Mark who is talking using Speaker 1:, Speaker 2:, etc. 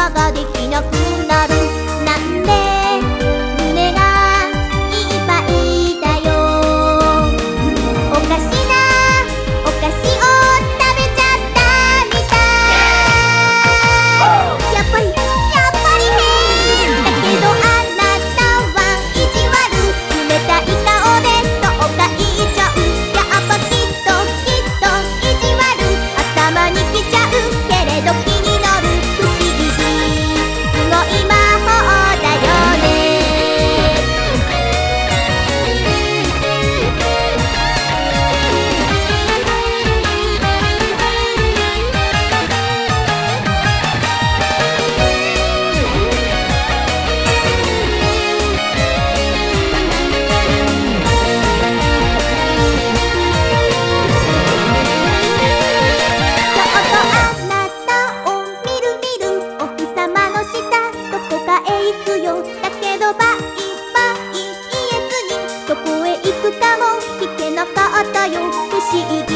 Speaker 1: バができなくったよ不思議。